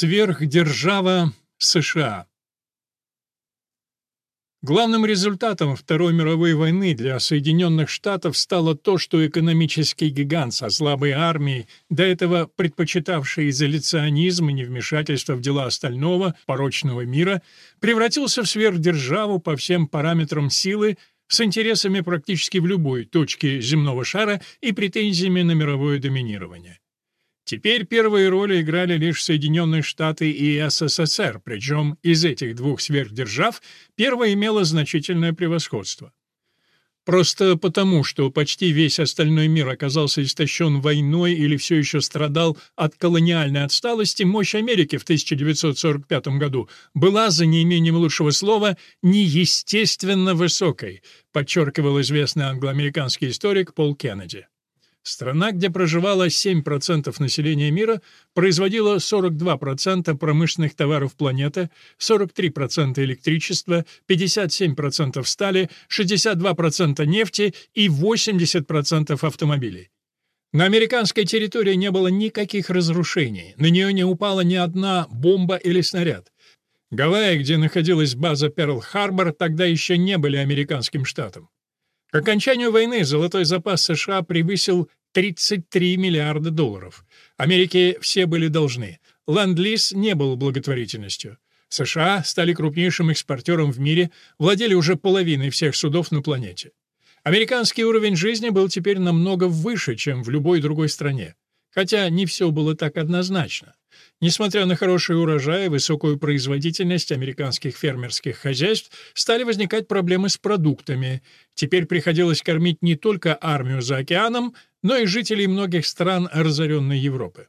Сверхдержава США Главным результатом Второй мировой войны для Соединенных Штатов стало то, что экономический гигант со слабой армией, до этого предпочитавший изоляционизм и невмешательство в дела остального, порочного мира, превратился в сверхдержаву по всем параметрам силы, с интересами практически в любой точке земного шара и претензиями на мировое доминирование. Теперь первые роли играли лишь Соединенные Штаты и СССР, причем из этих двух сверхдержав первая имела значительное превосходство. Просто потому, что почти весь остальной мир оказался истощен войной или все еще страдал от колониальной отсталости, мощь Америки в 1945 году была, за неимением лучшего слова, неестественно высокой, подчеркивал известный англоамериканский историк Пол Кеннеди. Страна, где проживало 7% населения мира, производила 42% промышленных товаров планеты, 43% электричества, 57% стали, 62% нефти и 80% автомобилей. На американской территории не было никаких разрушений, на нее не упала ни одна бомба или снаряд. Гавайи, где находилась база Перл-Харбор, тогда еще не были американским штатом. К окончанию войны золотой запас США превысил 33 миллиарда долларов. Америке все были должны. Ленд-лиз не был благотворительностью. США стали крупнейшим экспортером в мире, владели уже половиной всех судов на планете. Американский уровень жизни был теперь намного выше, чем в любой другой стране. Хотя не все было так однозначно. Несмотря на хороший урожай и высокую производительность американских фермерских хозяйств, стали возникать проблемы с продуктами. Теперь приходилось кормить не только армию за океаном, но и жителей многих стран разоренной Европы.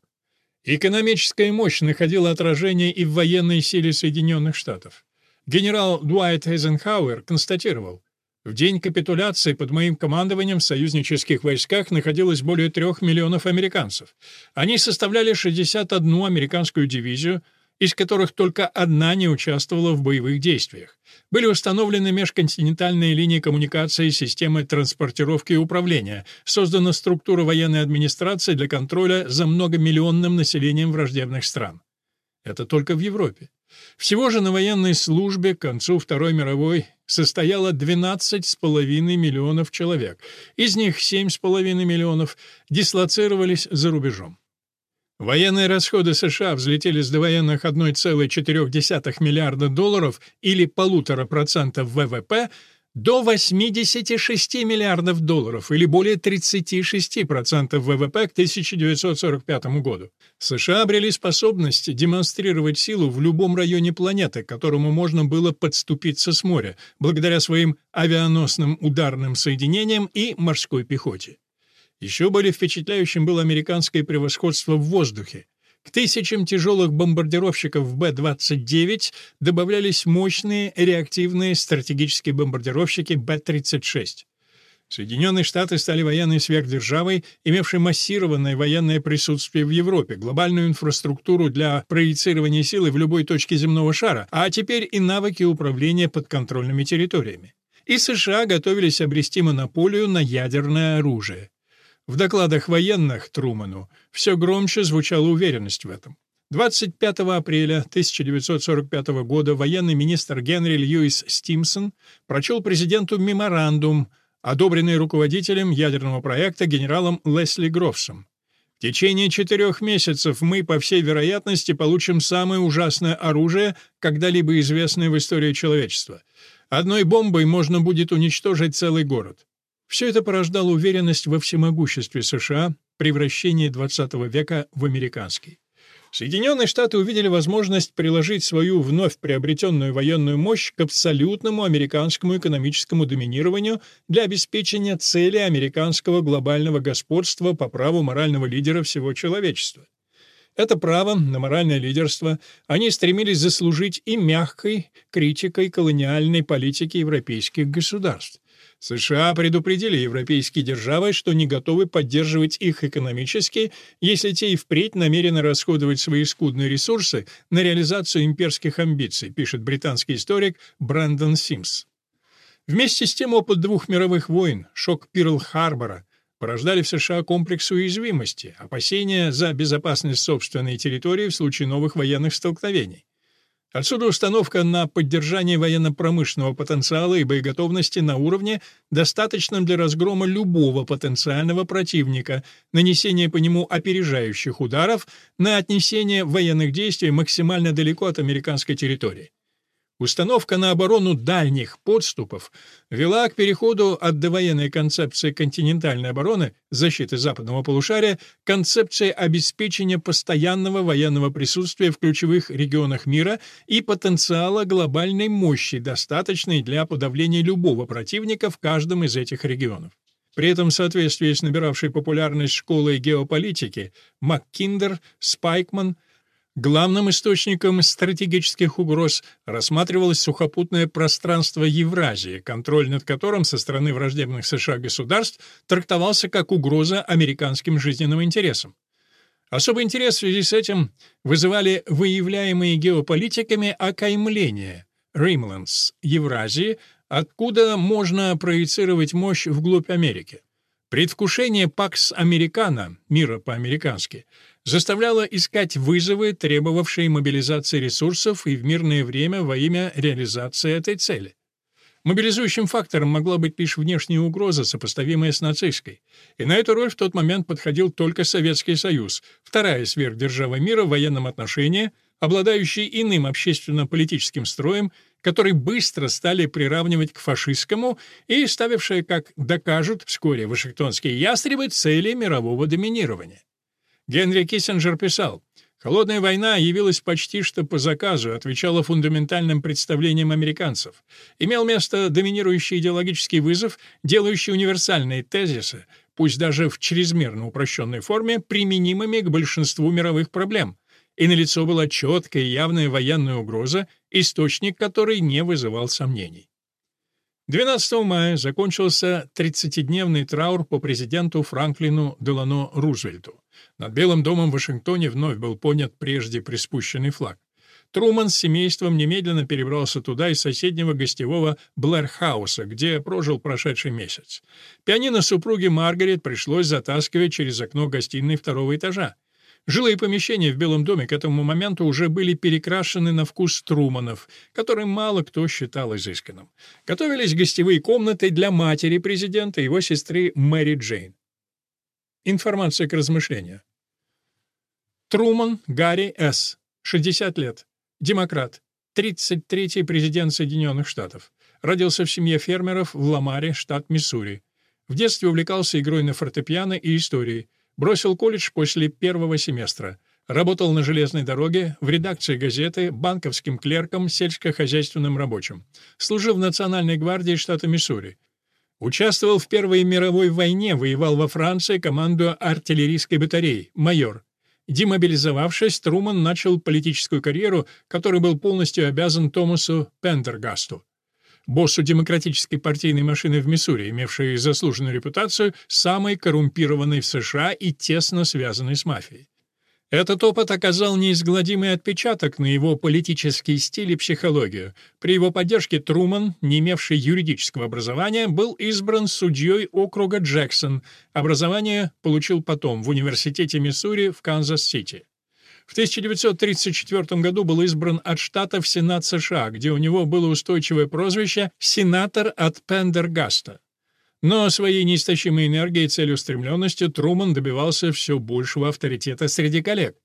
Экономическая мощь находила отражение и в военной силе Соединенных Штатов. Генерал Дуайт Эйзенхауэр констатировал, в день капитуляции под моим командованием в союзнических войсках находилось более трех миллионов американцев. Они составляли 61 американскую дивизию, из которых только одна не участвовала в боевых действиях. Были установлены межконтинентальные линии коммуникации системы транспортировки и управления, создана структура военной администрации для контроля за многомиллионным населением враждебных стран. Это только в Европе. Всего же на военной службе к концу Второй мировой состояло 12,5 миллионов человек. Из них 7,5 миллионов дислоцировались за рубежом. Военные расходы США взлетели с довоенных 1,4 миллиарда долларов или полутора процентов ВВП до 86 миллиардов долларов или более 36% ВВП к 1945 году. США обрели способность демонстрировать силу в любом районе планеты, к которому можно было подступиться с моря, благодаря своим авианосным ударным соединениям и морской пехоте. Еще более впечатляющим было американское превосходство в воздухе. К тысячам тяжелых бомбардировщиков Б-29 добавлялись мощные реактивные стратегические бомбардировщики Б-36. Соединенные Штаты стали военной сверхдержавой, имевшей массированное военное присутствие в Европе, глобальную инфраструктуру для проецирования силы в любой точке земного шара, а теперь и навыки управления подконтрольными территориями. И США готовились обрести монополию на ядерное оружие. В докладах военных Труману все громче звучала уверенность в этом. 25 апреля 1945 года военный министр Генри Льюис Стимсон прочел президенту меморандум, одобренный руководителем ядерного проекта генералом Лесли Грофсом. В течение четырех месяцев мы, по всей вероятности, получим самое ужасное оружие, когда-либо известное в истории человечества. Одной бомбой можно будет уничтожить целый город. Все это порождало уверенность во всемогуществе США, превращение XX века в американский. Соединенные Штаты увидели возможность приложить свою вновь приобретенную военную мощь к абсолютному американскому экономическому доминированию для обеспечения цели американского глобального господства по праву морального лидера всего человечества. Это право на моральное лидерство они стремились заслужить и мягкой критикой колониальной политики европейских государств. США предупредили европейские державы, что не готовы поддерживать их экономически, если те и впредь намерены расходовать свои скудные ресурсы на реализацию имперских амбиций, пишет британский историк Брэндон Симс. Вместе с тем опыт двух мировых войн, шок Пирл-Харбора, порождали в США комплекс уязвимости, опасения за безопасность собственной территории в случае новых военных столкновений. Отсюда установка на поддержание военно-промышленного потенциала и боеготовности на уровне, достаточном для разгрома любого потенциального противника, нанесения по нему опережающих ударов, на отнесение военных действий максимально далеко от американской территории. Установка на оборону дальних подступов вела к переходу от довоенной концепции континентальной обороны, защиты западного полушария, к концепции обеспечения постоянного военного присутствия в ключевых регионах мира и потенциала глобальной мощи, достаточной для подавления любого противника в каждом из этих регионов. При этом в соответствии с набиравшей популярность школой геополитики МакКиндер, Спайкман – Главным источником стратегических угроз рассматривалось сухопутное пространство Евразии, контроль над которым со стороны враждебных США государств трактовался как угроза американским жизненным интересам. Особый интерес в связи с этим вызывали выявляемые геополитиками окаймления Римландс Евразии, откуда можно проецировать мощь вглубь Америки. Предвкушение Пакс Американо, мира по-американски, заставляло искать вызовы, требовавшие мобилизации ресурсов и в мирное время во имя реализации этой цели. Мобилизующим фактором могла быть лишь внешняя угроза, сопоставимая с нацистской. И на эту роль в тот момент подходил только Советский Союз, вторая сверхдержава мира в военном отношении, обладающая иным общественно-политическим строем который быстро стали приравнивать к фашистскому и ставившая, как докажут вскоре вашингтонские ястребы, цели мирового доминирования. Генри Киссинджер писал, «Холодная война явилась почти что по заказу, отвечала фундаментальным представлениям американцев. Имел место доминирующий идеологический вызов, делающий универсальные тезисы, пусть даже в чрезмерно упрощенной форме, применимыми к большинству мировых проблем, и налицо была четкая и явная военная угроза, источник которой не вызывал сомнений. 12 мая закончился 30-дневный траур по президенту Франклину Делано Рузвельту. Над Белым домом в Вашингтоне вновь был понят прежде приспущенный флаг. Труман с семейством немедленно перебрался туда из соседнего гостевого Блэрхауса, где прожил прошедший месяц. Пианино супруги Маргарет пришлось затаскивать через окно гостиной второго этажа. Жилые помещения в Белом доме к этому моменту уже были перекрашены на вкус Труманов, который мало кто считал изысканным. Готовились гостевые комнаты для матери президента и его сестры Мэри Джейн. Информация к размышлению. Труман Гарри С., 60 лет, демократ, 33-й президент Соединенных Штатов. Родился в семье фермеров в Ламаре, штат Миссури. В детстве увлекался игрой на фортепиано и историей. Бросил колледж после первого семестра. Работал на железной дороге, в редакции газеты, банковским клерком, сельскохозяйственным рабочим. Служил в Национальной гвардии штата Миссури. Участвовал в Первой мировой войне, воевал во Франции, командуя артиллерийской батареей, майор. Демобилизовавшись, Труман начал политическую карьеру, которой был полностью обязан Томасу Пендергасту боссу демократической партийной машины в Миссури, имевшей заслуженную репутацию самой коррумпированной в США и тесно связанной с мафией. Этот опыт оказал неизгладимый отпечаток на его политический стиль и психологию. При его поддержке Труман, не имевший юридического образования, был избран судьей округа Джексон. Образование получил потом в Университете Миссури в Канзас-Сити. В 1934 году был избран от штата в Сенат США, где у него было устойчивое прозвище «сенатор от Пендергаста». Но своей неистощимой энергией и целеустремленностью Труман добивался все большего авторитета среди коллег.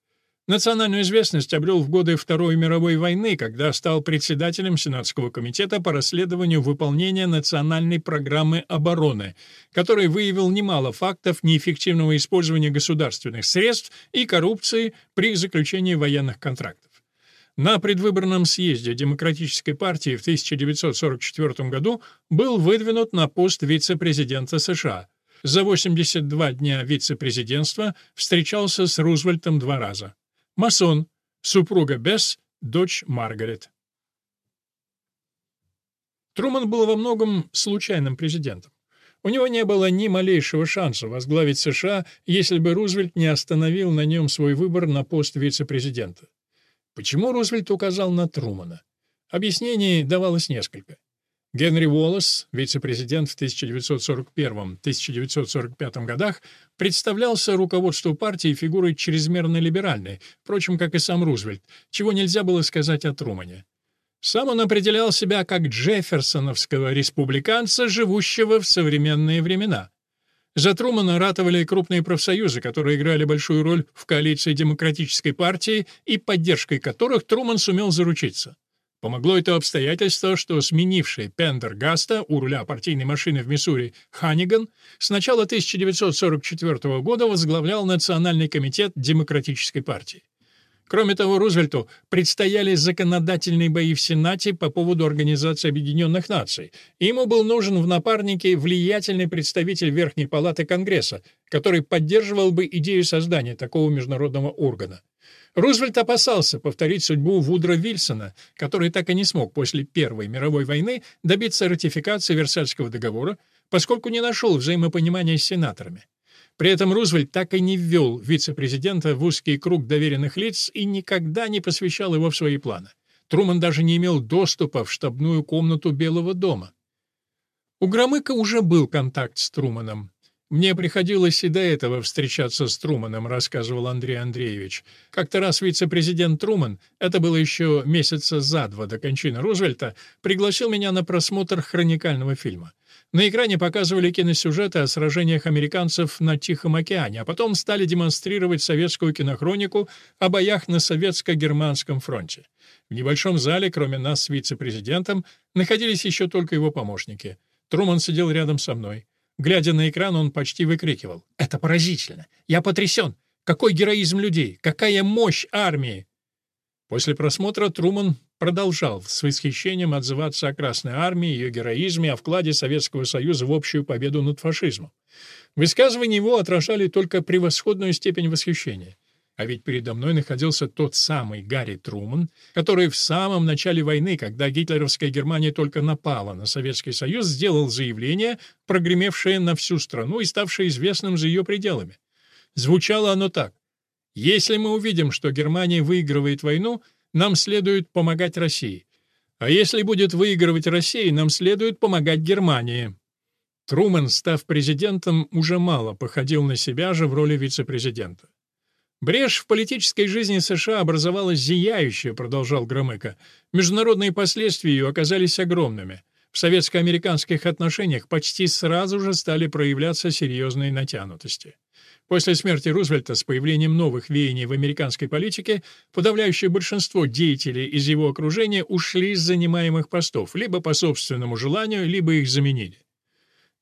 Национальную известность обрел в годы Второй мировой войны, когда стал председателем Сенатского комитета по расследованию выполнения национальной программы обороны, который выявил немало фактов неэффективного использования государственных средств и коррупции при заключении военных контрактов. На предвыборном съезде Демократической партии в 1944 году был выдвинут на пост вице-президента США. За 82 дня вице-президентства встречался с Рузвельтом два раза. Масон, супруга Бесс, дочь Маргарет. Труман был во многом случайным президентом. У него не было ни малейшего шанса возглавить США, если бы Рузвельт не остановил на нем свой выбор на пост вице-президента. Почему Рузвельт указал на Трумана? Объяснений давалось несколько. Генри Уоллес, вице-президент в 1941-1945 годах, представлялся руководству партии фигурой чрезмерно либеральной, впрочем, как и сам Рузвельт, чего нельзя было сказать о Трумане. Сам он определял себя как джефферсоновского республиканца, живущего в современные времена. За Трумана ратовали крупные профсоюзы, которые играли большую роль в коалиции демократической партии и поддержкой которых Труман сумел заручиться. Помогло это обстоятельство, что сменивший Пендергаста у руля партийной машины в Миссури Ханиган с начала 1944 года возглавлял Национальный комитет Демократической партии. Кроме того, Рузвельту предстояли законодательные бои в Сенате по поводу Организации Объединенных Наций, и ему был нужен в напарнике влиятельный представитель Верхней Палаты Конгресса, который поддерживал бы идею создания такого международного органа. Рузвельт опасался повторить судьбу Вудро Вильсона, который так и не смог после Первой мировой войны добиться ратификации Версальского договора, поскольку не нашел взаимопонимания с сенаторами. При этом Рузвельт так и не ввел вице-президента в узкий круг доверенных лиц и никогда не посвящал его в свои планы. Труман даже не имел доступа в штабную комнату Белого дома. У Громыка уже был контакт с Труманом. «Мне приходилось и до этого встречаться с Труманом», — рассказывал Андрей Андреевич. «Как-то раз вице-президент Труман, это было еще месяца за два до кончины Рузвельта, пригласил меня на просмотр хроникального фильма. На экране показывали киносюжеты о сражениях американцев на Тихом океане, а потом стали демонстрировать советскую кинохронику о боях на советско-германском фронте. В небольшом зале, кроме нас с вице-президентом, находились еще только его помощники. Труман сидел рядом со мной. Глядя на экран, он почти выкрикивал. «Это поразительно! Я потрясен! Какой героизм людей! Какая мощь армии!» После просмотра Труман продолжал с восхищением отзываться о Красной армии, ее героизме, о вкладе Советского Союза в общую победу над фашизмом. Высказывания его отражали только превосходную степень восхищения. А ведь передо мной находился тот самый Гарри Труман, который в самом начале войны, когда гитлеровская Германия только напала на Советский Союз, сделал заявление, прогремевшее на всю страну и ставшее известным за ее пределами. Звучало оно так. «Если мы увидим, что Германия выигрывает войну, нам следует помогать России. А если будет выигрывать Россия, нам следует помогать Германии». Трумэн, став президентом, уже мало походил на себя же в роли вице-президента. Брешь в политической жизни США образовалась зияющая, продолжал Громыко. Международные последствия ее оказались огромными. В советско-американских отношениях почти сразу же стали проявляться серьезные натянутости. После смерти Рузвельта с появлением новых веяний в американской политике подавляющее большинство деятелей из его окружения ушли с занимаемых постов, либо по собственному желанию, либо их заменили.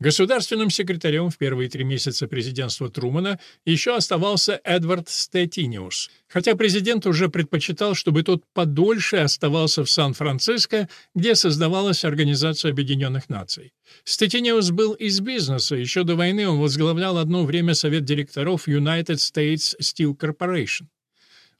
Государственным секретарем в первые три месяца президентства Трумана еще оставался Эдвард Стетиниус, хотя президент уже предпочитал, чтобы тот подольше оставался в Сан-Франциско, где создавалась Организация Объединенных Наций. Стетиниус был из бизнеса, еще до войны он возглавлял одно время совет директоров United States Steel Corporation.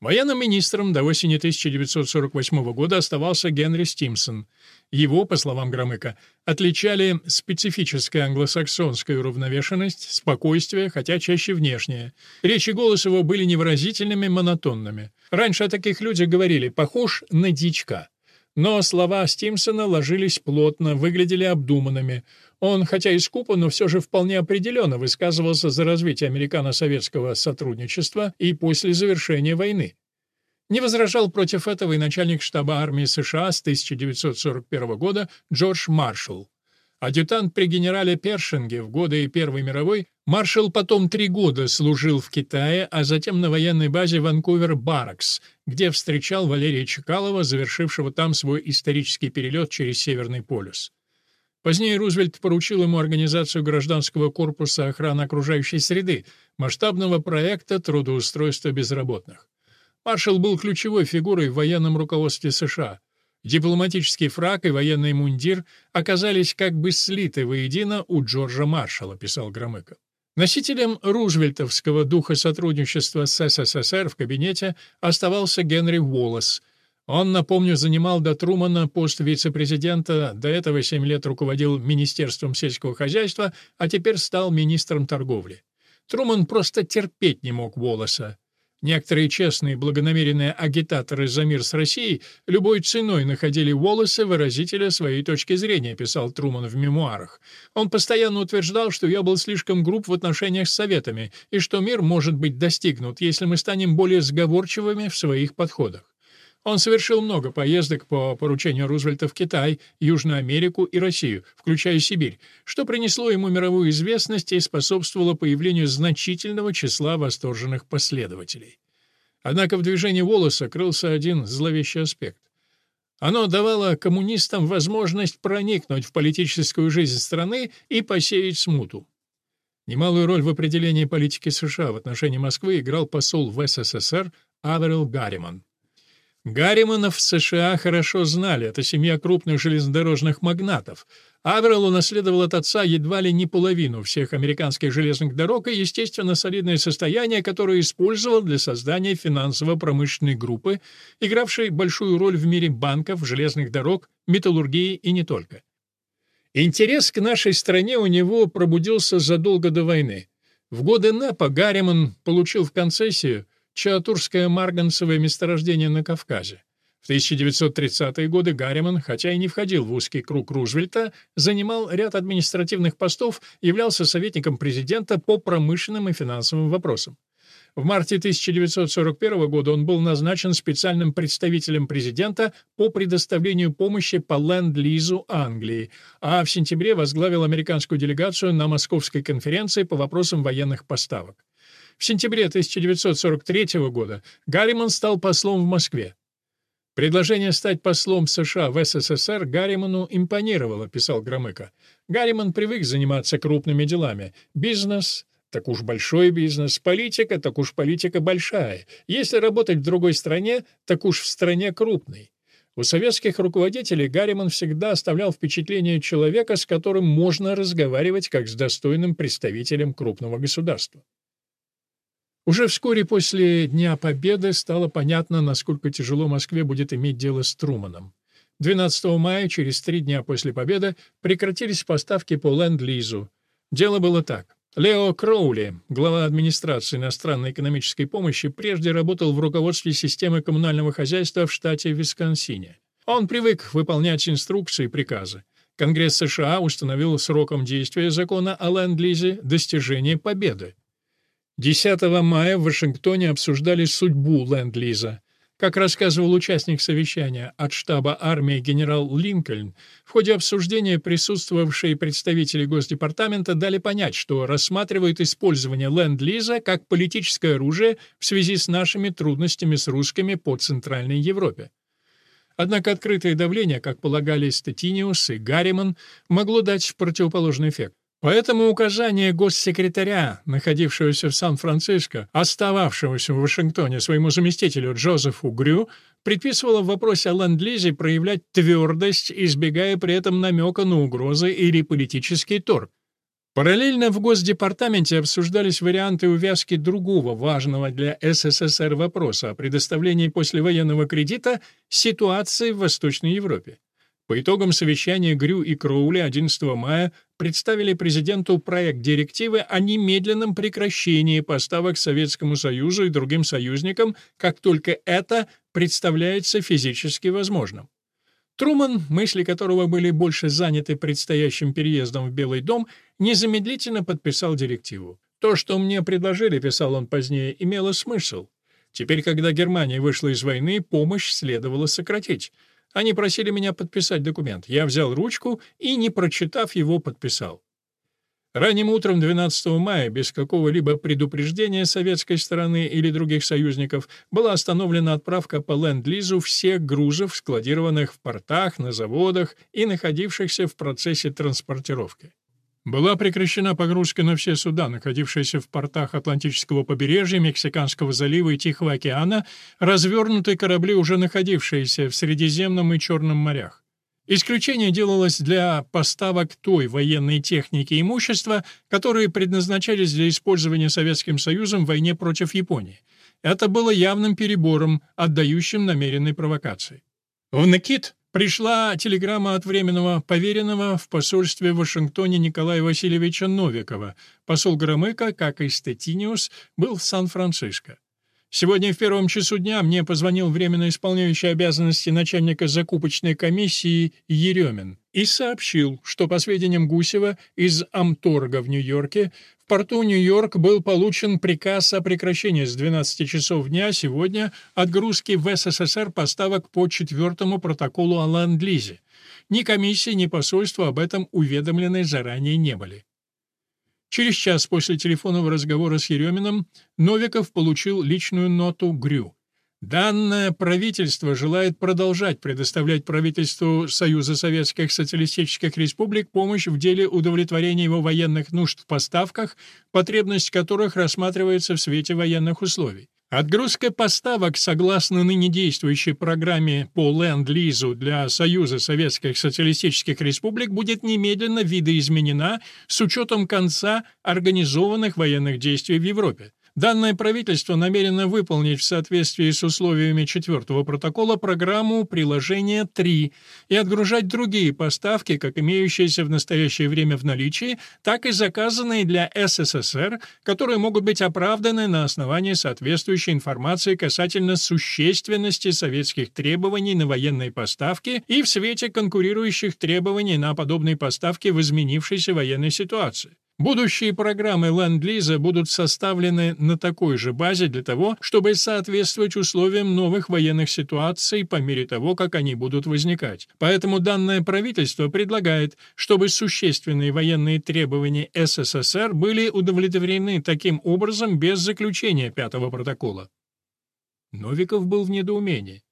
Военным министром до осени 1948 года оставался Генри Стимсон. Его, по словам Громыка, отличали специфическая англосаксонская уравновешенность, спокойствие, хотя чаще внешнее. Речь и голос его были невыразительными, монотонными. Раньше о таких людях говорили «похож на дичка». Но слова Стимсона ложились плотно, выглядели обдуманными. Он, хотя и скупо, но все же вполне определенно высказывался за развитие американо-советского сотрудничества и после завершения войны. Не возражал против этого и начальник штаба армии США с 1941 года Джордж Маршалл. Адъютант при генерале Першинге в годы Первой мировой, маршал потом три года служил в Китае, а затем на военной базе Ванкувер-Барракс, где встречал Валерия Чекалова, завершившего там свой исторический перелет через Северный полюс. Позднее Рузвельт поручил ему организацию гражданского корпуса охраны окружающей среды, масштабного проекта трудоустройства безработных. Маршал был ключевой фигурой в военном руководстве США. Дипломатический фрак и военный мундир оказались как бы слиты воедино у Джорджа Маршала, писал Громыко. Носителем рузвельтовского духа сотрудничества с СССР в кабинете оставался Генри Уоллес – он, напомню, занимал до Трумана пост вице-президента, до этого семь лет руководил Министерством сельского хозяйства, а теперь стал министром торговли. Труман просто терпеть не мог Волоса. Некоторые честные благонамеренные агитаторы за мир с Россией любой ценой находили волосы выразителя своей точки зрения, писал Труман в мемуарах. Он постоянно утверждал, что я был слишком груб в отношениях с Советами и что мир может быть достигнут, если мы станем более сговорчивыми в своих подходах. Он совершил много поездок по поручению Рузвельта в Китай, Южную Америку и Россию, включая Сибирь, что принесло ему мировую известность и способствовало появлению значительного числа восторженных последователей. Однако в движении волоса крылся один зловещий аспект. Оно давало коммунистам возможность проникнуть в политическую жизнь страны и посеять смуту. Немалую роль в определении политики США в отношении Москвы играл посол в СССР Аверил Гарриман. Гарриманов в США хорошо знали, это семья крупных железнодорожных магнатов. Аверл унаследовал от отца едва ли не половину всех американских железных дорог и, естественно, солидное состояние, которое использовал для создания финансово-промышленной группы, игравшей большую роль в мире банков, железных дорог, металлургии и не только. Интерес к нашей стране у него пробудился задолго до войны. В годы НЭПа Гарриман получил в концессию Чаатурское марганцевое месторождение на Кавказе. В 1930-е годы Гарриман, хотя и не входил в узкий круг Рузвельта, занимал ряд административных постов, являлся советником президента по промышленным и финансовым вопросам. В марте 1941 года он был назначен специальным представителем президента по предоставлению помощи по ленд-лизу Англии, а в сентябре возглавил американскую делегацию на Московской конференции по вопросам военных поставок. В сентябре 1943 года Гарриман стал послом в Москве. Предложение стать послом США в СССР Гарриману импонировало, писал Громыко. Гарриман привык заниматься крупными делами. Бизнес — так уж большой бизнес, политика — так уж политика большая. Если работать в другой стране, так уж в стране крупной. У советских руководителей Гарриман всегда оставлял впечатление человека, с которым можно разговаривать как с достойным представителем крупного государства. Уже вскоре после Дня Победы стало понятно, насколько тяжело Москве будет иметь дело с Труманом. 12 мая, через три дня после победы, прекратились поставки по Ленд-Лизу. Дело было так. Лео Кроули, глава администрации иностранной экономической помощи, прежде работал в руководстве системы коммунального хозяйства в штате Висконсине. Он привык выполнять инструкции и приказы. Конгресс США установил сроком действия закона о Ленд-Лизе достижение победы. 10 мая в Вашингтоне обсуждали судьбу Ленд-Лиза. Как рассказывал участник совещания от штаба армии генерал Линкольн, в ходе обсуждения присутствовавшие представители Госдепартамента дали понять, что рассматривают использование Ленд-Лиза как политическое оружие в связи с нашими трудностями с русскими по Центральной Европе. Однако открытое давление, как полагали Статиниус и Гарриман, могло дать противоположный эффект. Поэтому указание госсекретаря, находившегося в Сан-Франциско, остававшегося в Вашингтоне своему заместителю Джозефу Грю, предписывало в вопросе о ленд-лизе проявлять твердость, избегая при этом намека на угрозы или политический торг. Параллельно в Госдепартаменте обсуждались варианты увязки другого важного для СССР вопроса о предоставлении послевоенного кредита ситуации в Восточной Европе. По итогам совещания Грю и Кроули 11 мая представили президенту проект директивы о немедленном прекращении поставок Советскому Союзу и другим союзникам, как только это представляется физически возможным. Труман, мысли которого были больше заняты предстоящим переездом в Белый дом, незамедлительно подписал директиву. То, что мне предложили, писал он позднее, имело смысл. Теперь, когда Германия вышла из войны, помощь следовало сократить. Они просили меня подписать документ. Я взял ручку и, не прочитав его, подписал. Ранним утром 12 мая, без какого-либо предупреждения советской стороны или других союзников, была остановлена отправка по Ленд-Лизу всех грузов, складированных в портах, на заводах и находившихся в процессе транспортировки. Была прекращена погрузка на все суда, находившиеся в портах Атлантического побережья, Мексиканского залива и Тихого океана, развернутые корабли, уже находившиеся в Средиземном и Черном морях. Исключение делалось для поставок той военной техники и имущества, которые предназначались для использования Советским Союзом в войне против Японии. Это было явным перебором, отдающим намеренной провокации. В Накит Пришла телеграмма от временного поверенного в посольстве в Вашингтоне Николая Васильевича Новикова. Посол Громыко, как и Стетиниус, был в Сан-Франциско. Сегодня в первом часу дня мне позвонил временно исполняющий обязанности начальника закупочной комиссии Еремин и сообщил, что, по сведениям Гусева, из Амторга в Нью-Йорке в порту Нью-Йорк был получен приказ о прекращении с 12 часов дня сегодня отгрузки в СССР поставок по четвертому протоколу о Ленд-Лизе. Ни комиссия, ни посольство об этом уведомлены заранее не были. Через час после телефонного разговора с Ереминым Новиков получил личную ноту ГРЮ. Данное правительство желает продолжать предоставлять правительству Союза Советских Социалистических Республик помощь в деле удовлетворения его военных нужд в поставках, потребность которых рассматривается в свете военных условий. Отгрузка поставок согласно ныне действующей программе по ленд-лизу для Союза Советских Социалистических Республик будет немедленно видоизменена с учетом конца организованных военных действий в Европе. Данное правительство намерено выполнить в соответствии с условиями четвертого протокола программу приложения 3 и отгружать другие поставки, как имеющиеся в настоящее время в наличии, так и заказанные для СССР, которые могут быть оправданы на основании соответствующей информации касательно существенности советских требований на военные поставки и в свете конкурирующих требований на подобные поставки в изменившейся военной ситуации. Будущие программы Ленд-Лиза будут составлены на такой же базе для того, чтобы соответствовать условиям новых военных ситуаций по мере того, как они будут возникать. Поэтому данное правительство предлагает, чтобы существенные военные требования СССР были удовлетворены таким образом без заключения пятого протокола. Новиков был в недоумении.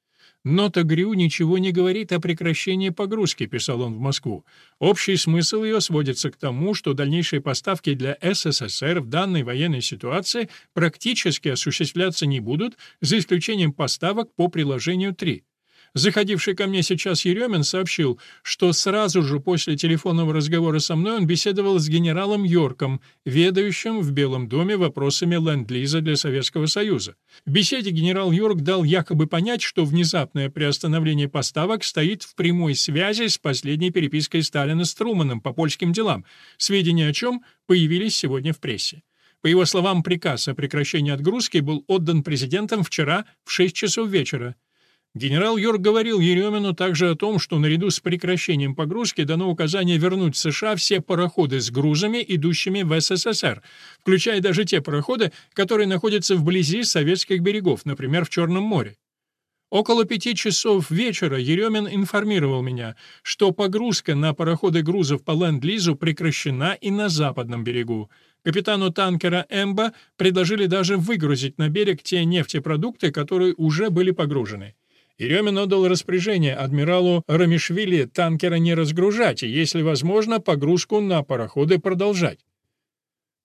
Нота Грю ничего не говорит о прекращении погрузки, писал он в Москву. Общий смысл ее сводится к тому, что дальнейшие поставки для СССР в данной военной ситуации практически осуществляться не будут, за исключением поставок по приложению 3. Заходивший ко мне сейчас Еремин сообщил, что сразу же после телефонного разговора со мной он беседовал с генералом Йорком, ведающим в Белом доме вопросами ленд-лиза для Советского Союза. В беседе генерал Йорк дал якобы понять, что внезапное приостановление поставок стоит в прямой связи с последней перепиской Сталина с Труманом по польским делам, сведения о чем появились сегодня в прессе. По его словам, приказ о прекращении отгрузки был отдан президентом вчера в 6 часов вечера. Генерал Йорк говорил Еремину также о том, что наряду с прекращением погрузки дано указание вернуть в США все пароходы с грузами, идущими в СССР, включая даже те пароходы, которые находятся вблизи советских берегов, например, в Черном море. Около пяти часов вечера Еремин информировал меня, что погрузка на пароходы грузов по Ленд-Лизу прекращена и на западном берегу. Капитану танкера «Эмба» предложили даже выгрузить на берег те нефтепродукты, которые уже были погружены. Еремин отдал распоряжение адмиралу Рамишвили танкера не разгружать и, если возможно, погрузку на пароходы продолжать.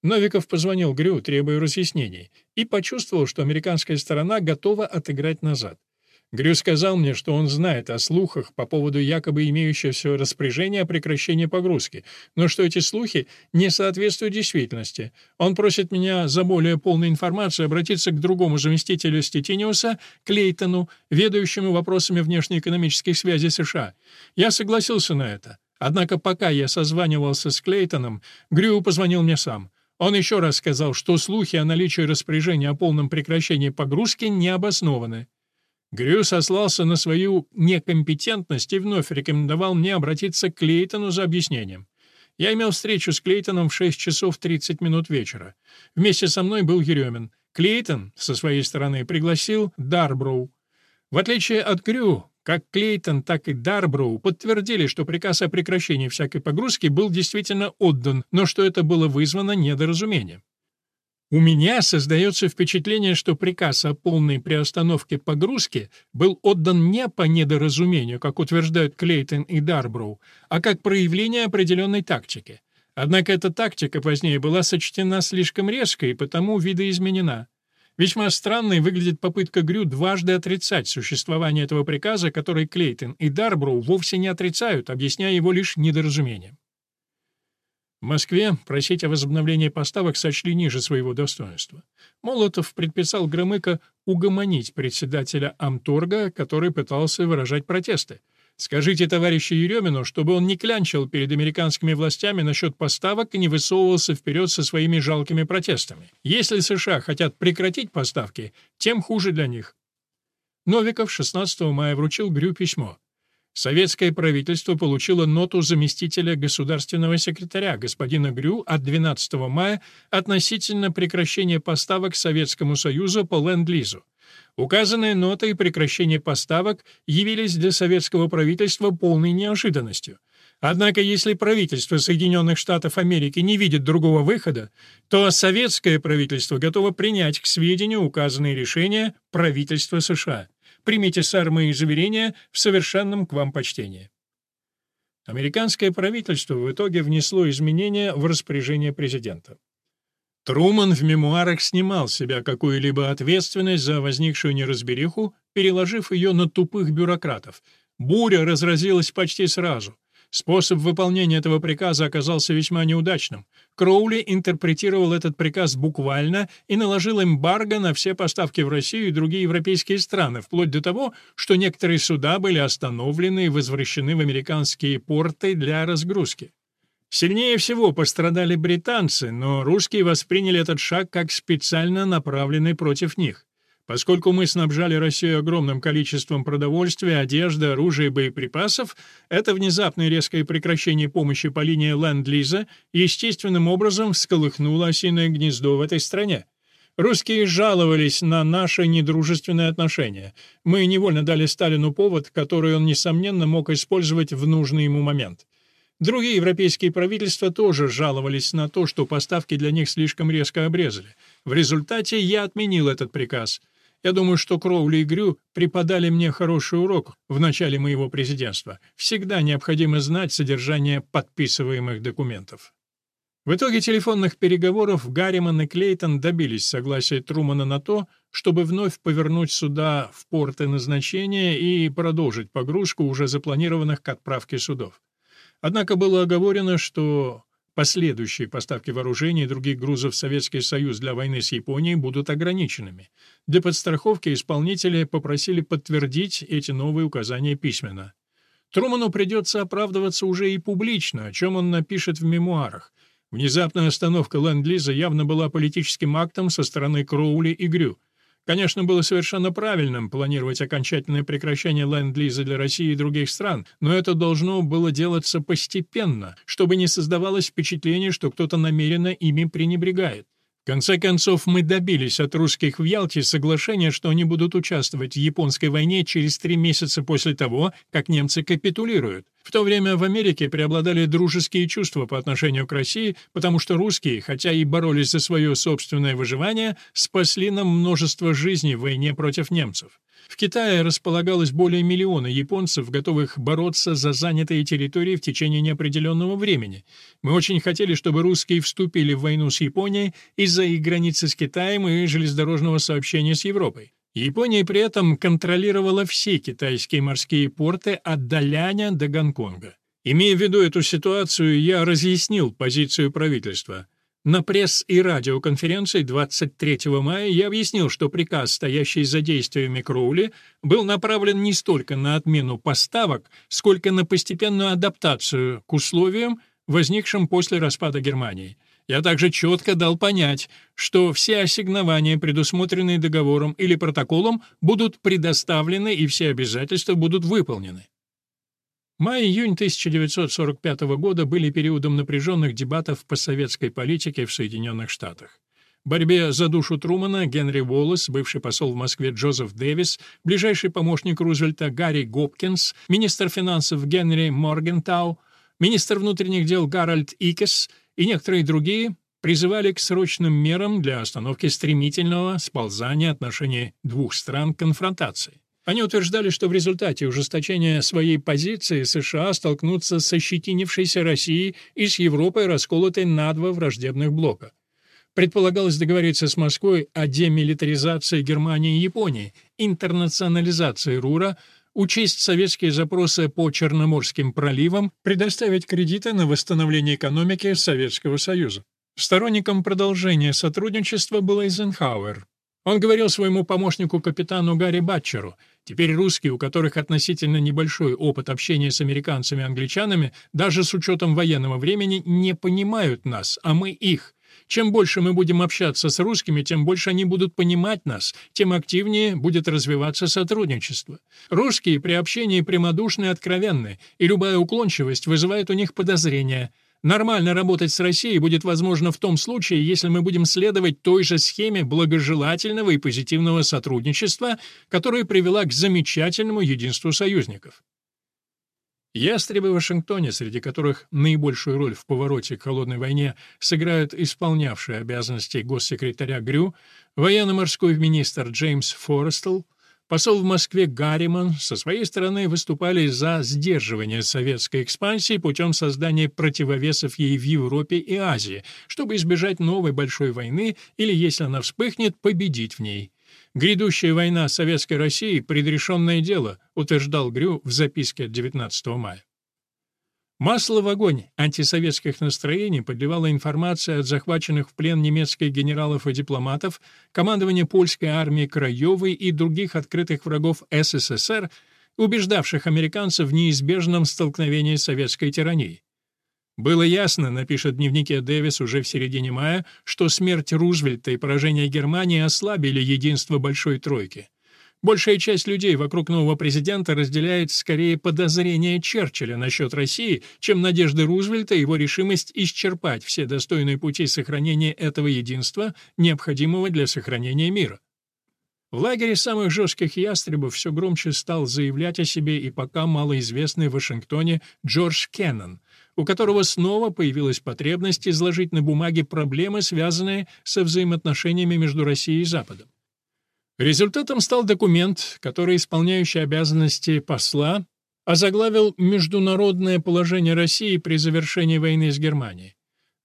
Новиков позвонил Грю, требуя разъяснений, и почувствовал, что американская сторона готова отыграть назад. Грю сказал мне, что он знает о слухах по поводу якобы имеющегося распоряжения о прекращении погрузки, но что эти слухи не соответствуют действительности. Он просит меня за более полной информацией обратиться к другому заместителю Стетиниуса, Клейтону, ведающему вопросами внешнеэкономических связей США. Я согласился на это. Однако пока я созванивался с Клейтоном, Грю позвонил мне сам. Он еще раз сказал, что слухи о наличии распоряжения о полном прекращении погрузки не обоснованы. Грю сослался на свою некомпетентность и вновь рекомендовал мне обратиться к Клейтону за объяснением. Я имел встречу с Клейтоном в 6 часов 30 минут вечера. Вместе со мной был Еремин. Клейтон, со своей стороны, пригласил Дарброу. В отличие от Грю, как Клейтон, так и Дарброу подтвердили, что приказ о прекращении всякой погрузки был действительно отдан, но что это было вызвано недоразумением. У меня создается впечатление, что приказ о полной приостановке погрузки был отдан не по недоразумению, как утверждают Клейтон и Дарброу, а как проявление определенной тактики. Однако эта тактика позднее была сочтена слишком резко и потому видоизменена. Весьма странной выглядит попытка Грю дважды отрицать существование этого приказа, который Клейтон и Дарброу вовсе не отрицают, объясняя его лишь недоразумением. В Москве просить о возобновлении поставок сочли ниже своего достоинства. Молотов предписал Громыко угомонить председателя Амторга, который пытался выражать протесты. Скажите товарищу Еремину, чтобы он не клянчил перед американскими властями насчет поставок и не высовывался вперед со своими жалкими протестами. Если США хотят прекратить поставки, тем хуже для них. Новиков 16 мая вручил Грю письмо. Советское правительство получило ноту заместителя государственного секретаря господина Грю от 12 мая относительно прекращения поставок Советскому Союзу по Ленд-Лизу. Указанная нота и прекращение поставок явились для советского правительства полной неожиданностью. Однако, если правительство Соединенных Штатов Америки не видит другого выхода, то советское правительство готово принять к сведению указанные решения правительства США. Примите, сэр, мои заверения в совершенном к вам почтении. Американское правительство в итоге внесло изменения в распоряжение президента. Труман в мемуарах снимал с себя какую-либо ответственность за возникшую неразбериху, переложив ее на тупых бюрократов. Буря разразилась почти сразу. Способ выполнения этого приказа оказался весьма неудачным. Кроули интерпретировал этот приказ буквально и наложил эмбарго на все поставки в Россию и другие европейские страны, вплоть до того, что некоторые суда были остановлены и возвращены в американские порты для разгрузки. Сильнее всего пострадали британцы, но русские восприняли этот шаг как специально направленный против них. Поскольку мы снабжали Россию огромным количеством продовольствия, одежды, оружия и боеприпасов, это внезапное резкое прекращение помощи по линии Ленд-Лиза естественным образом всколыхнуло осиное гнездо в этой стране. Русские жаловались на наши недружественные отношения. Мы невольно дали Сталину повод, который он, несомненно, мог использовать в нужный ему момент. Другие европейские правительства тоже жаловались на то, что поставки для них слишком резко обрезали. В результате я отменил этот приказ. Я думаю, что Кроули и Грю преподали мне хороший урок в начале моего президентства. Всегда необходимо знать содержание подписываемых документов. В итоге телефонных переговоров Гарриман и Клейтон добились согласия Трумана на то, чтобы вновь повернуть суда в порты назначения и продолжить погрузку уже запланированных к отправке судов. Однако было оговорено, что последующие поставки вооружений и других грузов в Советский Союз для войны с Японией будут ограниченными. Для подстраховки исполнители попросили подтвердить эти новые указания письменно. Труману придется оправдываться уже и публично, о чем он напишет в мемуарах. Внезапная остановка Ленд-Лиза явно была политическим актом со стороны Кроули и Грю. Конечно, было совершенно правильным планировать окончательное прекращение ленд-лиза для России и других стран, но это должно было делаться постепенно, чтобы не создавалось впечатление, что кто-то намеренно ими пренебрегает. Конце концов, мы добились от русских в Ялте соглашения, что они будут участвовать в японской войне через три месяца после того, как немцы капитулируют. В то время в Америке преобладали дружеские чувства по отношению к России, потому что русские, хотя и боролись за свое собственное выживание, спасли нам множество жизней в войне против немцев. В Китае располагалось более миллиона японцев, готовых бороться за занятые территории в течение неопределенного времени. Мы очень хотели, чтобы русские вступили в войну с Японией из-за их границы с Китаем и железнодорожного сообщения с Европой. Япония при этом контролировала все китайские морские порты от Даляня до Гонконга. Имея в виду эту ситуацию, я разъяснил позицию правительства. На пресс- и радиоконференции 23 мая я объяснил, что приказ, стоящий за действиями Кроули, был направлен не столько на отмену поставок, сколько на постепенную адаптацию к условиям, возникшим после распада Германии. Я также четко дал понять, что все ассигнования, предусмотренные договором или протоколом, будут предоставлены и все обязательства будут выполнены. Май-июнь 1945 года были периодом напряженных дебатов по советской политике в Соединенных Штатах. В борьбе за душу Трумана Генри Уоллес, бывший посол в Москве Джозеф Дэвис, ближайший помощник Рузвельта Гарри Гопкинс, министр финансов Генри Моргентау, министр внутренних дел Гарольд Икес — и некоторые другие призывали к срочным мерам для остановки стремительного сползания отношений двух стран к конфронтации. Они утверждали, что в результате ужесточения своей позиции США столкнутся с ощетинившейся Россией и с Европой, расколотой на два враждебных блока. Предполагалось договориться с Москвой о демилитаризации Германии и Японии, интернационализации РУРа, учесть советские запросы по Черноморским проливам, предоставить кредиты на восстановление экономики Советского Союза. Сторонником продолжения сотрудничества был Эйзенхауэр. Он говорил своему помощнику капитану Гарри Батчеру, «Теперь русские, у которых относительно небольшой опыт общения с американцами и англичанами, даже с учетом военного времени, не понимают нас, а мы их. Чем больше мы будем общаться с русскими, тем больше они будут понимать нас, тем активнее будет развиваться сотрудничество. Русские при общении прямодушны и откровенны, и любая уклончивость вызывает у них подозрения – Нормально работать с Россией будет возможно в том случае, если мы будем следовать той же схеме благожелательного и позитивного сотрудничества, которая привела к замечательному единству союзников. Ястребы в Вашингтоне, среди которых наибольшую роль в повороте к холодной войне сыграют исполнявшие обязанности госсекретаря Грю, военно-морской министр Джеймс Форестелл, Посол в Москве Гарриман со своей стороны выступали за сдерживание советской экспансии путем создания противовесов ей в Европе и Азии, чтобы избежать новой большой войны или, если она вспыхнет, победить в ней. «Грядущая война Советской России — предрешенное дело», утверждал Грю в записке от 19 мая. Масло в огонь антисоветских настроений подливала информация от захваченных в плен немецких генералов и дипломатов, командования польской армии Краевой и других открытых врагов СССР, убеждавших американцев в неизбежном столкновении с советской тиранией. Было ясно, напишет в дневнике Дэвис уже в середине мая, что смерть Рузвельта и поражение Германии ослабили единство Большой Тройки. Большая часть людей вокруг нового президента разделяет скорее подозрения Черчилля насчет России, чем надежды Рузвельта и его решимость исчерпать все достойные пути сохранения этого единства, необходимого для сохранения мира. В лагере самых жестких ястребов все громче стал заявлять о себе и пока малоизвестный в Вашингтоне Джордж Кеннон, у которого снова появилась потребность изложить на бумаге проблемы, связанные со взаимоотношениями между Россией и Западом. Результатом стал документ, который исполняющий обязанности посла озаглавил «Международное положение России при завершении войны с Германией».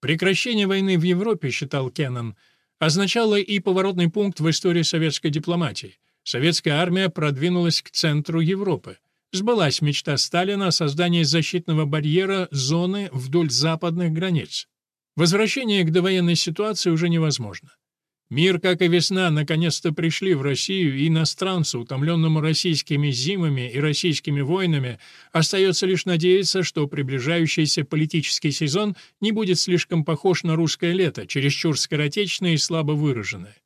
Прекращение войны в Европе, считал Кеннон, означало и поворотный пункт в истории советской дипломатии. Советская армия продвинулась к центру Европы. Сбылась мечта Сталина о создании защитного барьера зоны вдоль западных границ. Возвращение к довоенной ситуации уже невозможно. Мир, как и весна, наконец-то пришли в Россию, и иностранцу, утомленному российскими зимами и российскими войнами, остается лишь надеяться, что приближающийся политический сезон не будет слишком похож на русское лето, чересчур скоротечное и слабо выраженное.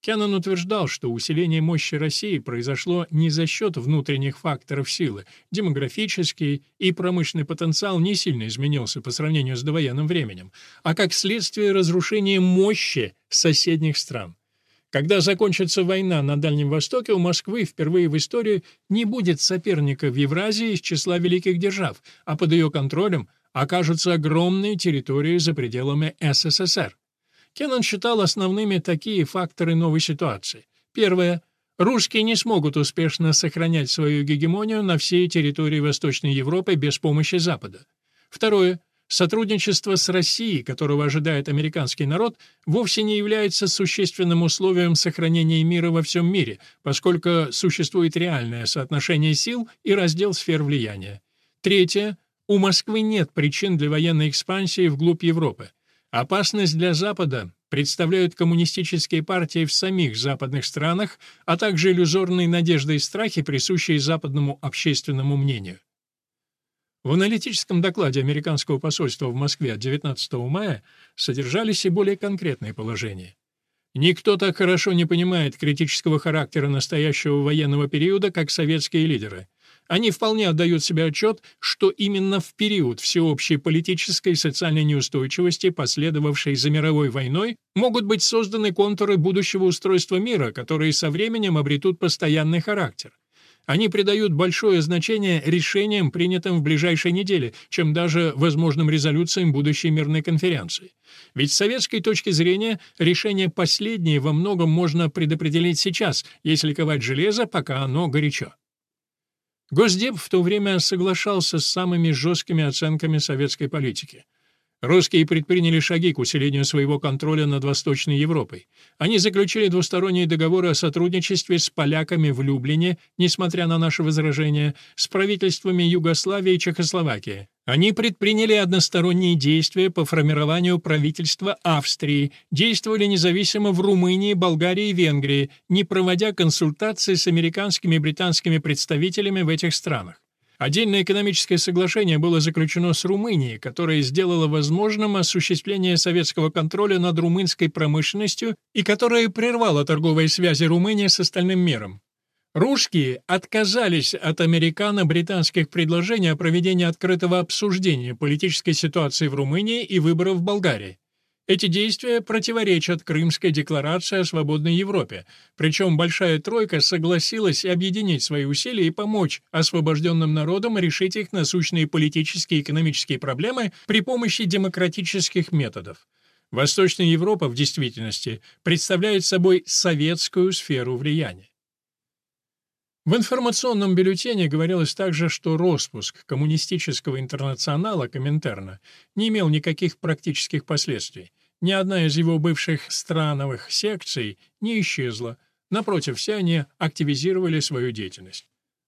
Кеннон утверждал, что усиление мощи России произошло не за счет внутренних факторов силы, демографический и промышленный потенциал не сильно изменился по сравнению с довоенным временем, а как следствие разрушения мощи соседних стран. Когда закончится война на Дальнем Востоке, у Москвы впервые в истории не будет соперника в Евразии из числа великих держав, а под ее контролем окажутся огромные территории за пределами СССР. Кеннон считал основными такие факторы новой ситуации. Первое. Русские не смогут успешно сохранять свою гегемонию на всей территории Восточной Европы без помощи Запада. Второе. Сотрудничество с Россией, которого ожидает американский народ, вовсе не является существенным условием сохранения мира во всем мире, поскольку существует реальное соотношение сил и раздел сфер влияния. Третье. У Москвы нет причин для военной экспансии вглубь Европы. Опасность для Запада представляют коммунистические партии в самих западных странах, а также иллюзорные надежды и страхи, присущие западному общественному мнению. В аналитическом докладе американского посольства в Москве от 19 мая содержались и более конкретные положения. Никто так хорошо не понимает критического характера настоящего военного периода, как советские лидеры – они вполне отдают себе отчет, что именно в период всеобщей политической и социальной неустойчивости, последовавшей за мировой войной, могут быть созданы контуры будущего устройства мира, которые со временем обретут постоянный характер. Они придают большое значение решениям, принятым в ближайшей неделе, чем даже возможным резолюциям будущей мирной конференции. Ведь с советской точки зрения решение последнее во многом можно предопределить сейчас, если ковать железо, пока оно горячо. Госдеп в то время соглашался с самыми жесткими оценками советской политики. Русские предприняли шаги к усилению своего контроля над Восточной Европой. Они заключили двусторонние договоры о сотрудничестве с поляками в Люблине, несмотря на наши возражения, с правительствами Югославии и Чехословакии. Они предприняли односторонние действия по формированию правительства Австрии, действовали независимо в Румынии, Болгарии и Венгрии, не проводя консультации с американскими и британскими представителями в этих странах. Отдельное экономическое соглашение было заключено с Румынией, которое сделало возможным осуществление советского контроля над румынской промышленностью и которое прервало торговые связи Румынии с остальным миром. Русские отказались от американо-британских предложений о проведении открытого обсуждения политической ситуации в Румынии и выборов в Болгарии. Эти действия противоречат Крымской декларации о свободной Европе, причем Большая Тройка согласилась объединить свои усилия и помочь освобожденным народам решить их насущные политические и экономические проблемы при помощи демократических методов. Восточная Европа в действительности представляет собой советскую сферу влияния. В информационном бюллетене говорилось также, что распуск коммунистического интернационала Коминтерна не имел никаких практических последствий. Ни одна из его бывших страновых секций не исчезла. Напротив, все они активизировали свою деятельность.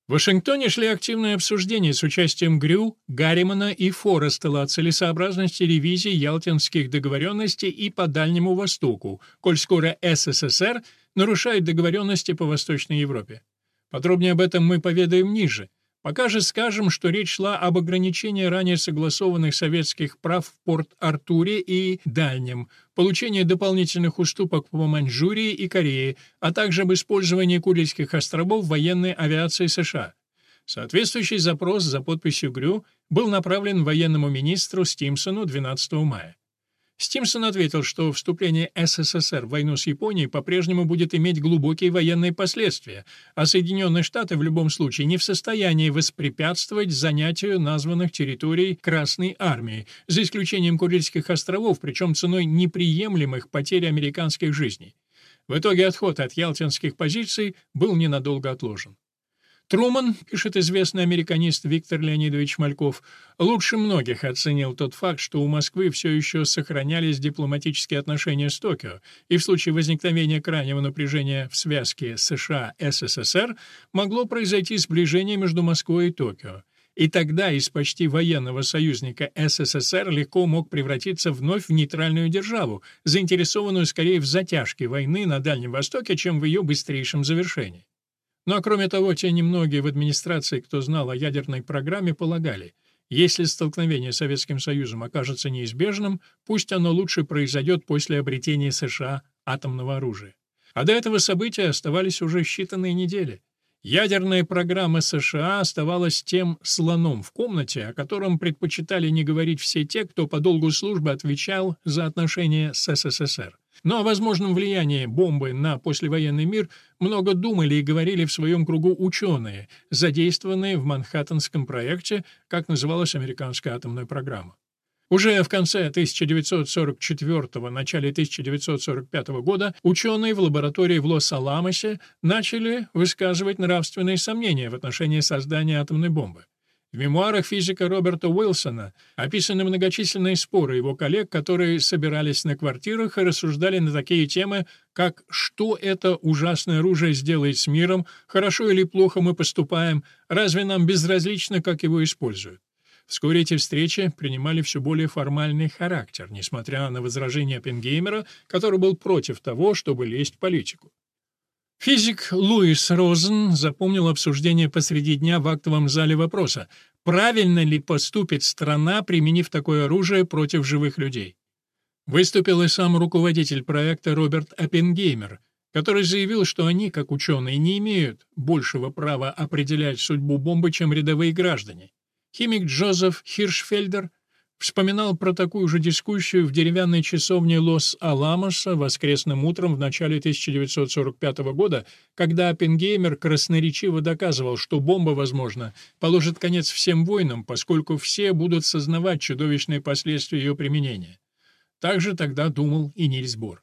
В Вашингтоне шли активные обсуждения с участием Грю, Гарримана и Форестела о целесообразности ревизии ялтинских договоренностей и по Дальнему Востоку, коль скоро СССР нарушает договоренности по Восточной Европе. Подробнее об этом мы поведаем ниже. Пока же скажем, что речь шла об ограничении ранее согласованных советских прав в Порт-Артуре и Дальнем, получении дополнительных уступок по Маньчжурии и Корее, а также об использовании Курильских островов военной авиации США. Соответствующий запрос за подписью ГРЮ был направлен военному министру Стимсону 12 мая. Стимсон ответил, что вступление СССР в войну с Японией по-прежнему будет иметь глубокие военные последствия, а Соединенные Штаты в любом случае не в состоянии воспрепятствовать занятию названных территорий Красной Армии, за исключением Курильских островов, причем ценой неприемлемых потерь американских жизней. В итоге отход от ялтинских позиций был ненадолго отложен. Труман, пишет известный американист Виктор Леонидович Мальков, лучше многих оценил тот факт, что у Москвы все еще сохранялись дипломатические отношения с Токио, и в случае возникновения крайнего напряжения в связке США-СССР могло произойти сближение между Москвой и Токио. И тогда из почти военного союзника СССР легко мог превратиться вновь в нейтральную державу, заинтересованную скорее в затяжке войны на Дальнем Востоке, чем в ее быстрейшем завершении. Ну а кроме того, те немногие в администрации, кто знал о ядерной программе, полагали, если столкновение с Советским Союзом окажется неизбежным, пусть оно лучше произойдет после обретения США атомного оружия. А до этого события оставались уже считанные недели. Ядерная программа США оставалась тем слоном в комнате, о котором предпочитали не говорить все те, кто по долгу службы отвечал за отношения с СССР. Но о возможном влиянии бомбы на послевоенный мир много думали и говорили в своем кругу ученые, задействованные в Манхэттенском проекте, как называлась американская атомная программа. Уже в конце 1944 начале 1945 года ученые в лаборатории в Лос-Аламосе начали высказывать нравственные сомнения в отношении создания атомной бомбы. В мемуарах физика Роберта Уилсона описаны многочисленные споры его коллег, которые собирались на квартирах и рассуждали на такие темы, как «что это ужасное оружие сделает с миром?», «хорошо или плохо мы поступаем?», «разве нам безразлично, как его используют?». Вскоре эти встречи принимали все более формальный характер, несмотря на возражения Оппенгеймера, который был против того, чтобы лезть в политику. Физик Луис Розен запомнил обсуждение посреди дня в актовом зале вопроса, правильно ли поступит страна, применив такое оружие против живых людей. Выступил и сам руководитель проекта Роберт Оппенгеймер, который заявил, что они, как ученые, не имеют большего права определять судьбу бомбы, чем рядовые граждане. Химик Джозеф Хиршфельдер – вспоминал про такую же дискуссию в деревянной часовне Лос-Аламоса воскресным утром в начале 1945 года, когда Оппенгеймер красноречиво доказывал, что бомба, возможно, положит конец всем войнам, поскольку все будут сознавать чудовищные последствия ее применения. Также тогда думал и Нильс Бор.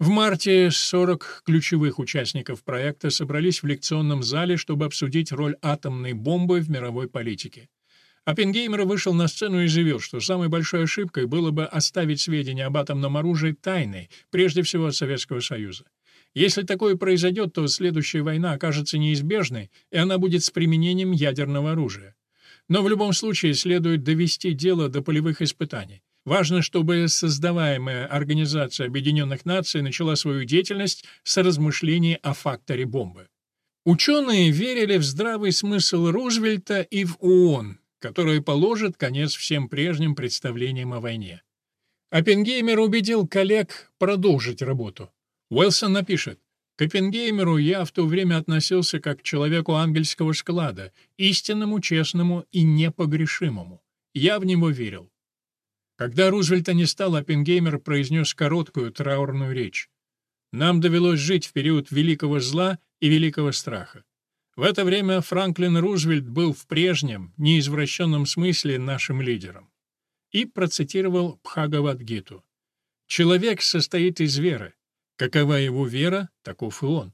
В марте 40 ключевых участников проекта собрались в лекционном зале, чтобы обсудить роль атомной бомбы в мировой политике. Оппенгеймер вышел на сцену и заявил, что самой большой ошибкой было бы оставить сведения об атомном оружии тайной, прежде всего от Советского Союза. Если такое произойдет, то следующая война окажется неизбежной, и она будет с применением ядерного оружия. Но в любом случае следует довести дело до полевых испытаний. Важно, чтобы создаваемая Организация Объединенных Наций начала свою деятельность с размышлений о факторе бомбы. Ученые верили в здравый смысл Рузвельта и в ООН, который положит конец всем прежним представлениям о войне. Оппенгеймер убедил коллег продолжить работу. Уэлсон напишет, «К Оппенгеймеру я в то время относился как к человеку ангельского склада, истинному, честному и непогрешимому. Я в него верил. Когда Рузвельта не стал, Оппенгеймер произнес короткую траурную речь. «Нам довелось жить в период великого зла и великого страха. В это время Франклин Рузвельт был в прежнем, неизвращенном смысле нашим лидером». И процитировал Бхагавадгиту. «Человек состоит из веры. Какова его вера, таков и он».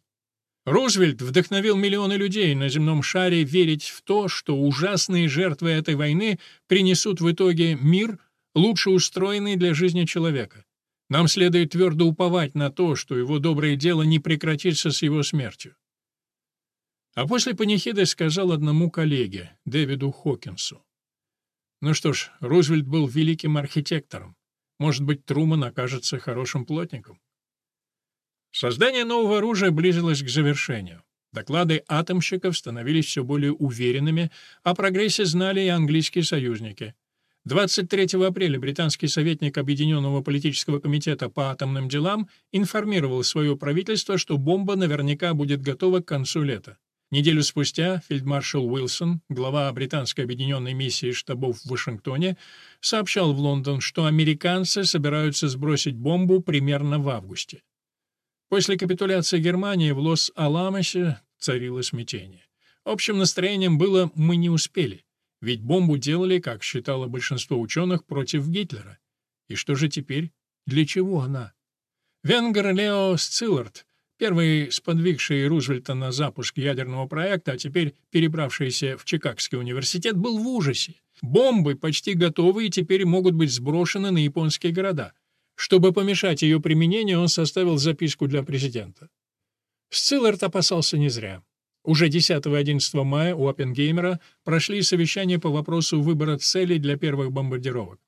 Рузвельт вдохновил миллионы людей на земном шаре верить в то, что ужасные жертвы этой войны принесут в итоге мир — лучше устроенный для жизни человека. Нам следует твердо уповать на то, что его доброе дело не прекратится с его смертью. А после панихиды сказал одному коллеге, Дэвиду Хокинсу. Ну что ж, Рузвельт был великим архитектором. Может быть, Труман окажется хорошим плотником. Создание нового оружия близилось к завершению. Доклады атомщиков становились все более уверенными, о прогрессе знали и английские союзники — 23 апреля британский советник Объединенного политического комитета по атомным делам информировал свое правительство, что бомба наверняка будет готова к концу лета. Неделю спустя фельдмаршал Уилсон, глава британской объединенной миссии штабов в Вашингтоне, сообщал в Лондон, что американцы собираются сбросить бомбу примерно в августе. После капитуляции Германии в Лос-Аламосе царило смятение. Общим настроением было «мы не успели». Ведь бомбу делали, как считало большинство ученых, против Гитлера. И что же теперь? Для чего она? Венгер Лео Сциллард, первый сподвигший Рузвельта на запуск ядерного проекта, а теперь перебравшийся в Чикагский университет, был в ужасе. Бомбы почти готовы и теперь могут быть сброшены на японские города. Чтобы помешать ее применению, он составил записку для президента. Сциллард опасался не зря. Уже 10 и 11 мая у Оппенгеймера прошли совещания по вопросу выбора целей для первых бомбардировок.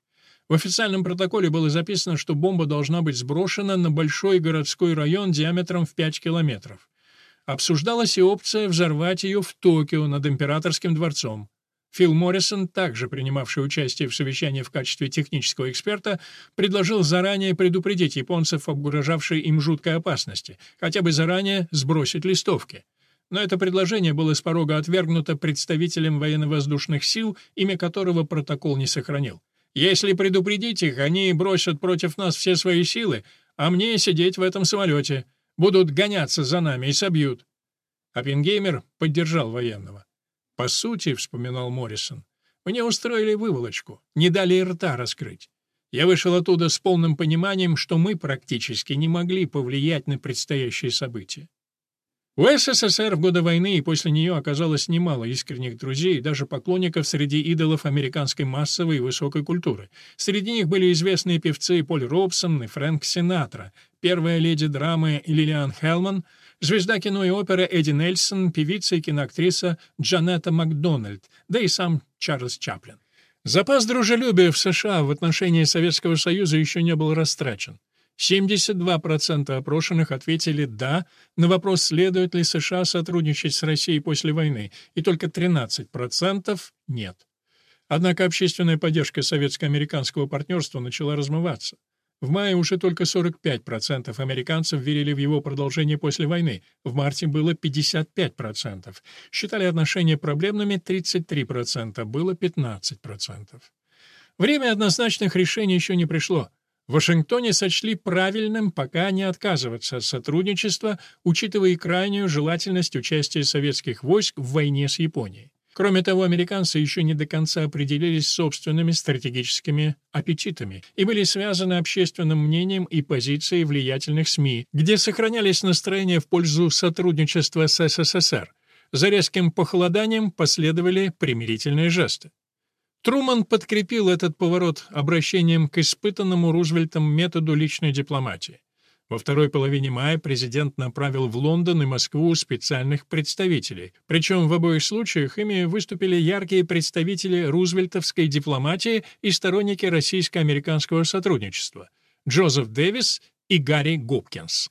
В официальном протоколе было записано, что бомба должна быть сброшена на большой городской район диаметром в 5 километров. Обсуждалась и опция взорвать ее в Токио над Императорским дворцом. Фил Моррисон, также принимавший участие в совещании в качестве технического эксперта, предложил заранее предупредить японцев об угрожавшей им жуткой опасности, хотя бы заранее сбросить листовки. Но это предложение было с порога отвергнуто представителем военно-воздушных сил, имя которого протокол не сохранил. «Если предупредить их, они бросят против нас все свои силы, а мне сидеть в этом самолете. Будут гоняться за нами и собьют». Оппенгеймер поддержал военного. «По сути, — вспоминал Моррисон, — мне устроили выволочку, не дали рта раскрыть. Я вышел оттуда с полным пониманием, что мы практически не могли повлиять на предстоящие события. У СССР в годы войны и после нее оказалось немало искренних друзей и даже поклонников среди идолов американской массовой и высокой культуры. Среди них были известные певцы Поль Робсон и Фрэнк Синатра, первая леди драмы Лилиан Хелман, звезда кино и оперы Эдди Нельсон, певица и киноактриса Джанетта Макдональд, да и сам Чарльз Чаплин. Запас дружелюбия в США в отношении Советского Союза еще не был растрачен. 72% опрошенных ответили «да» на вопрос, следует ли США сотрудничать с Россией после войны, и только 13% «нет». Однако общественная поддержка советско-американского партнерства начала размываться. В мае уже только 45% американцев верили в его продолжение после войны, в марте было 55%. Считали отношения проблемными 33%, было 15%. Время однозначных решений еще не пришло. В Вашингтоне сочли правильным пока не отказываться от сотрудничества, учитывая крайнюю желательность участия советских войск в войне с Японией. Кроме того, американцы еще не до конца определились с собственными стратегическими аппетитами и были связаны общественным мнением и позицией влиятельных СМИ, где сохранялись настроения в пользу сотрудничества с СССР. За резким похолоданием последовали примирительные жесты. Труман подкрепил этот поворот обращением к испытанному Рузвельтом методу личной дипломатии. Во второй половине мая президент направил в Лондон и Москву специальных представителей. Причем в обоих случаях ими выступили яркие представители рузвельтовской дипломатии и сторонники российско-американского сотрудничества – Джозеф Дэвис и Гарри Гопкинс.